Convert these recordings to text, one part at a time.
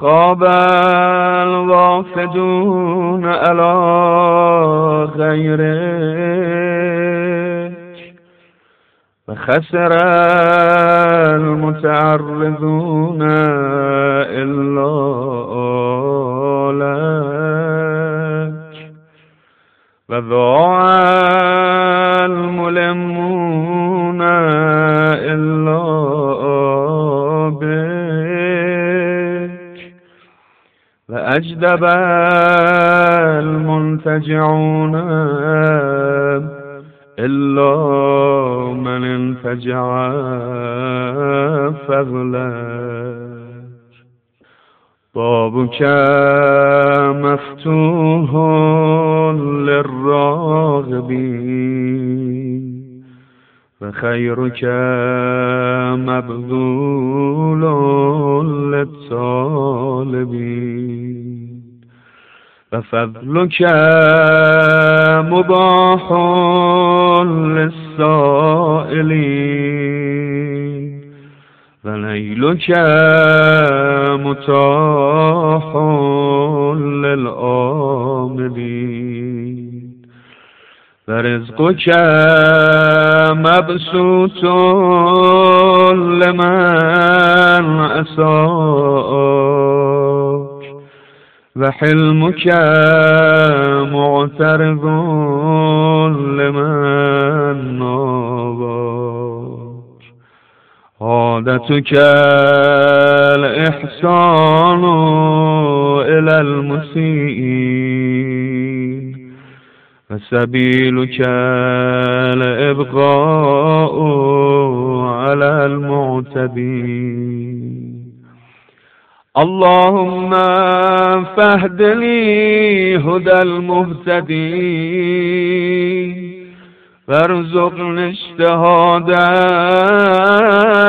خاب الوافدون على غيرك وخسر المتعرضون إلا لك وضاع الملمون وأجدب المنتجعون إلا من انتجع فضلك بابك مفتوح للراغبين وخيرك مبذول. وفضلك مباح للسائلين ونيلك متاح للآملين ورزقك مبسوط لمن أساك وحلمك معترض لمن نابك عادتك الإحسان إلى المسيئين فسبيلك الإبقاء على المعتدين اللهم فاهد لي هدى المهتدين وارزقني اجتهاد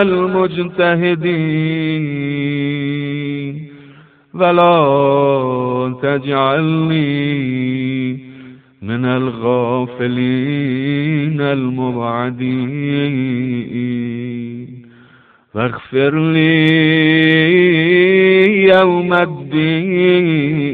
المجتهدين ولا تجعلني من الغافلين المبعدين. واغفر لي يوم الدين.